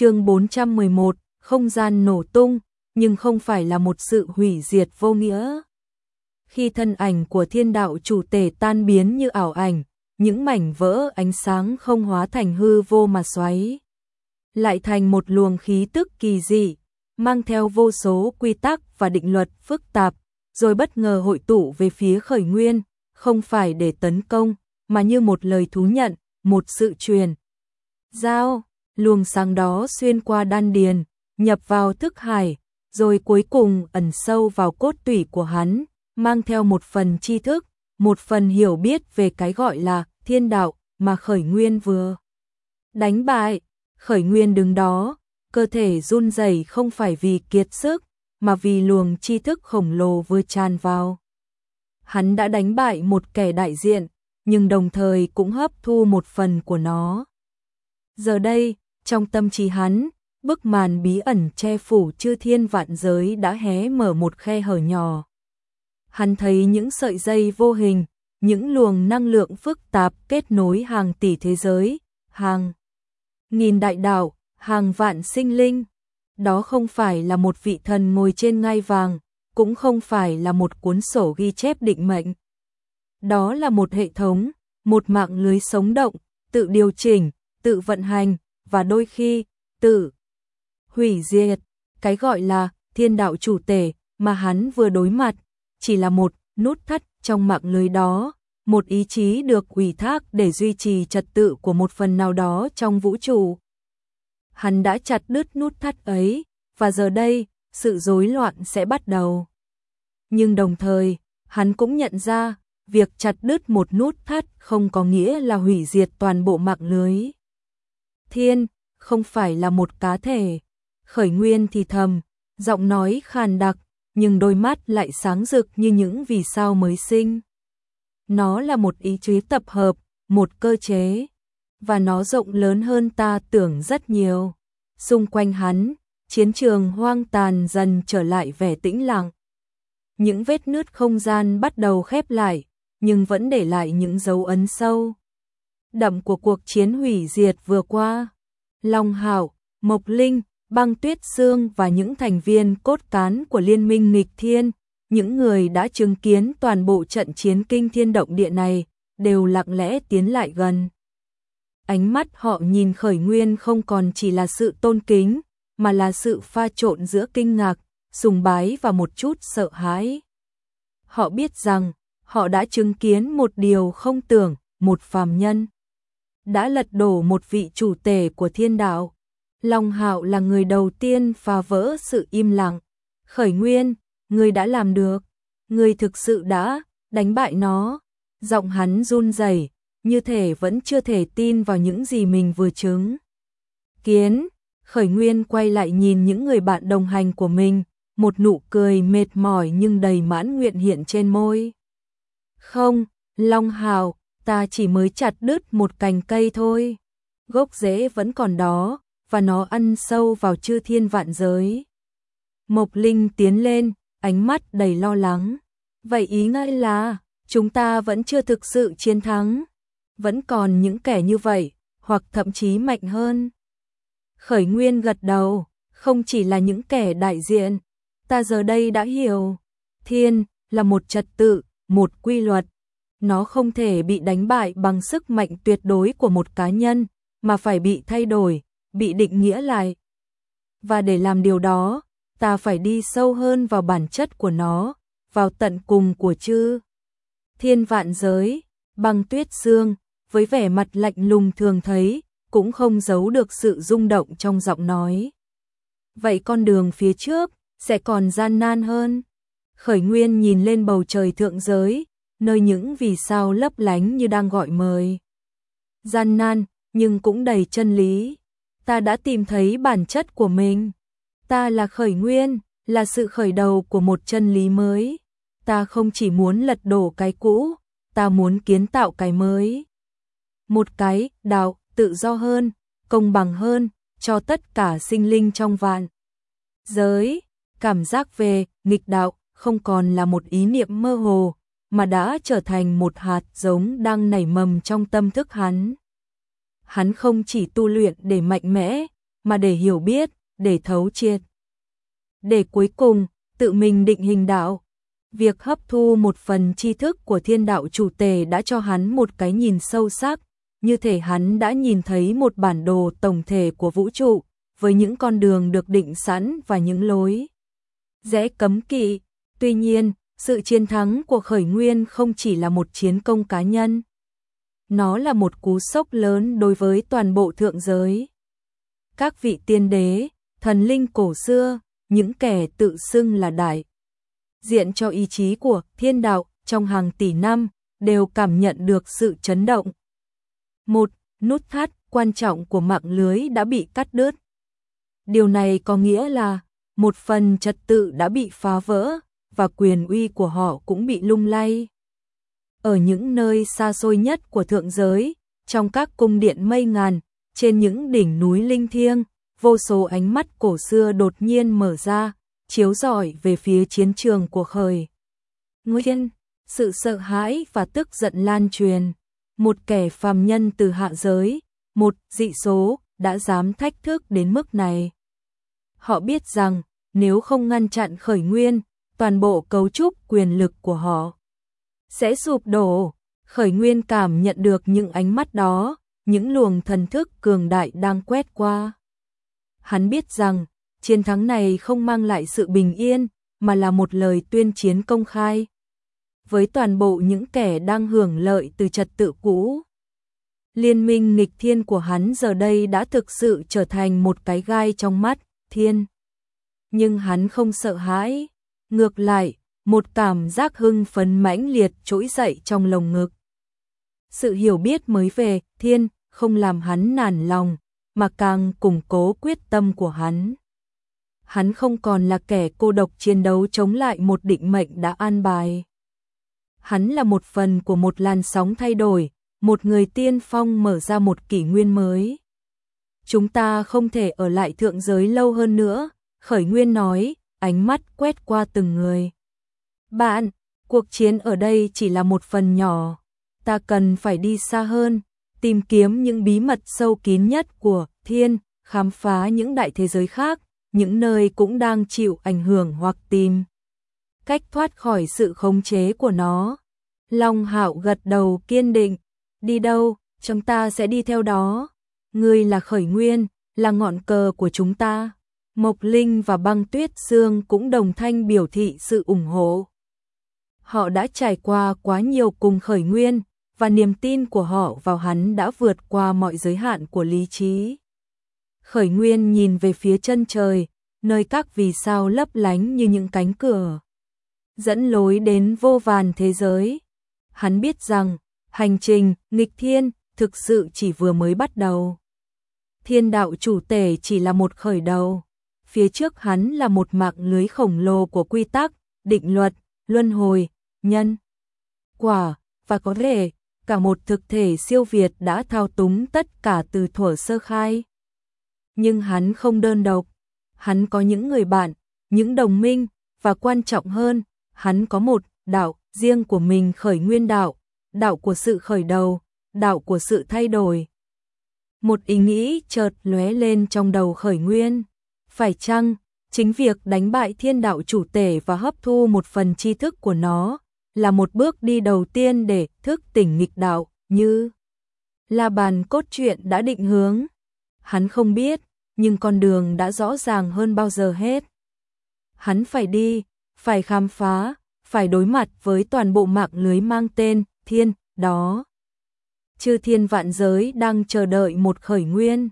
chương 411, không gian nổ tung, nhưng không phải là một sự hủy diệt vô nghĩa. Khi thân ảnh của thiên đạo chủ tể tan biến như ảo ảnh, những mảnh vỡ ánh sáng không hóa thành hư vô mà xoáy. Lại thành một luồng khí tức kỳ dị, mang theo vô số quy tắc và định luật phức tạp, rồi bất ngờ hội tụ về phía khởi nguyên, không phải để tấn công, mà như một lời thú nhận, một sự truyền. Giao, luồng sáng đó xuyên qua đan điền, nhập vào thức hải, rồi cuối cùng ẩn sâu vào cốt tủy của hắn, mang theo một phần tri thức, một phần hiểu biết về cái gọi là thiên đạo mà khởi nguyên vừa đánh bại. Khởi nguyên đứng đó, cơ thể run rẩy không phải vì kiệt sức, mà vì luồng tri thức khổng lồ vừa tràn vào. Hắn đã đánh bại một kẻ đại diện, nhưng đồng thời cũng hấp thu một phần của nó. Giờ đây, trong tâm trí hắn, bức màn bí ẩn che phủ chư thiên vạn giới đã hé mở một khe hở nhỏ. Hắn thấy những sợi dây vô hình, những luồng năng lượng phức tạp kết nối hàng tỷ thế giới, hàng nghìn đại đạo, hàng vạn sinh linh. Đó không phải là một vị thần ngồi trên ngai vàng, cũng không phải là một cuốn sổ ghi chép định mệnh. Đó là một hệ thống, một mạng lưới sống động, tự điều chỉnh, tự vận hành, và đôi khi, tự hủy diệt. Cái gọi là thiên đạo chủ tể mà hắn vừa đối mặt, chỉ là một nút thắt trong mạng lưới đó, một ý chí được ủy thác để duy trì trật tự của một phần nào đó trong vũ trụ. Hắn đã chặt đứt nút thắt ấy, và giờ đây, sự rối loạn sẽ bắt đầu. Nhưng đồng thời, hắn cũng nhận ra, việc chặt đứt một nút thắt không có nghĩa là hủy diệt toàn bộ mạng lưới. Thiên, không phải là một cá thể. Khởi nguyên thì thầm, giọng nói khàn đặc, nhưng đôi mắt lại sáng rực như những vì sao mới sinh. Nó là một ý chí tập hợp, một cơ chế, và nó rộng lớn hơn ta tưởng rất nhiều. Xung quanh hắn, chiến trường hoang tàn dần trở lại vẻ tĩnh lặng. Những vết nứt không gian bắt đầu khép lại, nhưng vẫn để lại những dấu ấn sâu. Đậm của cuộc chiến hủy diệt vừa qua. Long Hảo, Mộc Linh, Băng Tuyết Sương và những thành viên cốt cán của Liên minh nghịch thiên, những người đã chứng kiến toàn bộ trận chiến kinh thiên động địa này, đều lặng lẽ tiến lại gần. Ánh mắt họ nhìn khởi nguyên không còn chỉ là sự tôn kính, mà là sự pha trộn giữa kinh ngạc, sùng bái và một chút sợ hãi. Họ biết rằng, họ đã chứng kiến một điều không tưởng, một phàm nhân. Đã lật đổ một vị chủ tể của thiên đạo. Long Hạo là người đầu tiên phá vỡ sự im lặng. Khởi nguyên, người đã làm được. Người thực sự đã đánh bại nó. Giọng hắn run rẩy, như thể vẫn chưa thể tin vào những gì mình vừa chứng. Kiến, khởi nguyên quay lại nhìn những người bạn đồng hành của mình, một nụ cười mệt mỏi nhưng đầy mãn nguyện hiện trên môi. Không, Long Hào, ta chỉ mới chặt đứt một cành cây thôi. Gốc rễ vẫn còn đó, và nó ăn sâu vào chư thiên vạn giới. Mộc Linh tiến lên, ánh mắt đầy lo lắng. Vậy ý ngay là, chúng ta vẫn chưa thực sự chiến thắng. Vẫn còn những kẻ như vậy, hoặc thậm chí mạnh hơn. Khởi Nguyên gật đầu, không chỉ là những kẻ đại diện. Ta giờ đây đã hiểu. Thiên, là một trật tự, một quy luật. Nó không thể bị đánh bại bằng sức mạnh tuyệt đối của một cá nhân, mà phải bị thay đổi, bị định nghĩa lại. Và để làm điều đó, ta phải đi sâu hơn vào bản chất của nó, vào tận cùng của chư. Thiên vạn giới, băng tuyết xương, với vẻ mặt lạnh lùng thường thấy, cũng không giấu được sự rung động trong giọng nói. Vậy con đường phía trước sẽ còn gian nan hơn. Khởi Nguyên nhìn lên bầu trời thượng giới, nơi những vì sao lấp lánh như đang gọi mời. Gian nan, nhưng cũng đầy chân lý. Ta đã tìm thấy bản chất của mình. Ta là khởi nguyên, là sự khởi đầu của một chân lý mới. Ta không chỉ muốn lật đổ cái cũ, ta muốn kiến tạo cái mới. Một cái đạo tự do hơn, công bằng hơn cho tất cả sinh linh trong vạn. Giới, cảm giác về nghịch đạo không còn là một ý niệm mơ hồ, mà đã trở thành một hạt giống đang nảy mầm trong tâm thức hắn. Hắn không chỉ tu luyện để mạnh mẽ, mà để hiểu biết, để thấu triệt. Để cuối cùng, tự mình định hình đạo. Việc hấp thu một phần tri thức của thiên đạo chủ tề đã cho hắn một cái nhìn sâu sắc, như thể hắn đã nhìn thấy một bản đồ tổng thể của vũ trụ, với những con đường được định sẵn và những lối rẽ cấm kỵ. Tuy nhiên, sự chiến thắng của khởi nguyên không chỉ là một chiến công cá nhân. Nó là một cú sốc lớn đối với toàn bộ thượng giới. Các vị tiên đế, thần linh cổ xưa, những kẻ tự xưng là đại diện cho ý chí của thiên đạo trong hàng tỷ năm đều cảm nhận được sự chấn động. Một nút thắt quan trọng của mạng lưới đã bị cắt đứt. Điều này có nghĩa là một phần trật tự đã bị phá vỡ và quyền uy của họ cũng bị lung lay. Ở những nơi xa xôi nhất của thượng giới, trong các cung điện mây ngàn, trên những đỉnh núi linh thiêng, vô số ánh mắt cổ xưa đột nhiên mở ra, chiếu rọi về phía chiến trường của khởi. Nguyên, sự sợ hãi và tức giận lan truyền, một kẻ phàm nhân từ hạ giới, một dị số đã dám thách thức đến mức này. Họ biết rằng, nếu không ngăn chặn khởi nguyên, toàn bộ cấu trúc quyền lực của họ sẽ sụp đổ. Khởi nguyên cảm nhận được những ánh mắt đó, những luồng thần thức cường đại đang quét qua. Hắn biết rằng, chiến thắng này không mang lại sự bình yên, mà là một lời tuyên chiến công khai. Với toàn bộ những kẻ đang hưởng lợi từ trật tự cũ. Liên minh nghịch thiên của hắn giờ đây đã thực sự trở thành một cái gai trong mắt, thiên. Nhưng hắn không sợ hãi, ngược lại, một cảm giác hưng phấn mãnh liệt trỗi dậy trong lồng ngực. Sự hiểu biết mới về thiên không làm hắn nản lòng, mà càng củng cố quyết tâm của hắn. Hắn không còn là kẻ cô độc chiến đấu chống lại một định mệnh đã an bài. Hắn là một phần của một làn sóng thay đổi, một người tiên phong mở ra một kỷ nguyên mới. Chúng ta không thể ở lại thượng giới lâu hơn nữa, khởi nguyên nói, ánh mắt quét qua từng người. Bạn, cuộc chiến ở đây chỉ là một phần nhỏ, ta cần phải đi xa hơn, tìm kiếm những bí mật sâu kín nhất của thiên, khám phá những đại thế giới khác, những nơi cũng đang chịu ảnh hưởng hoặc tìm cách thoát khỏi sự khống chế của nó. Long Hạo gật đầu kiên định, đi đâu, chúng ta sẽ đi theo đó. Ngươi là khởi nguyên, là ngọn cờ của chúng ta. Mộc Linh và Băng Tuyết dương cũng đồng thanh biểu thị sự ủng hộ. Họ đã trải qua quá nhiều cùng khởi nguyên, và niềm tin của họ vào hắn đã vượt qua mọi giới hạn của lý trí. Khởi Nguyên nhìn về phía chân trời, nơi các vì sao lấp lánh như những cánh cửa. Dẫn lối đến vô vàn thế giới. Hắn biết rằng, hành trình, nghịch thiên, thực sự chỉ vừa mới bắt đầu. Thiên đạo chủ tể chỉ là một khởi đầu. Phía trước hắn là một mạng lưới khổng lồ của quy tắc, định luật, luân hồi, nhân, quả, và có thể cả một thực thể siêu việt đã thao túng tất cả từ thuở sơ khai. Nhưng hắn không đơn độc, hắn có những người bạn, những đồng minh, và quan trọng hơn, hắn có một đạo riêng của mình khởi nguyên đạo, đạo của sự khởi đầu, đạo của sự thay đổi. Một ý nghĩ chợt lóe lên trong đầu khởi nguyên. Phải chăng, chính việc đánh bại thiên đạo chủ tể và hấp thu một phần tri thức của nó, là một bước đi đầu tiên để thức tỉnh nghịch đạo, như là bàn cốt truyện đã định hướng. Hắn không biết, nhưng con đường đã rõ ràng hơn bao giờ hết. Hắn phải đi, phải khám phá, phải đối mặt với toàn bộ mạng lưới mang tên thiên đó. Chư thiên vạn giới đang chờ đợi một khởi nguyên.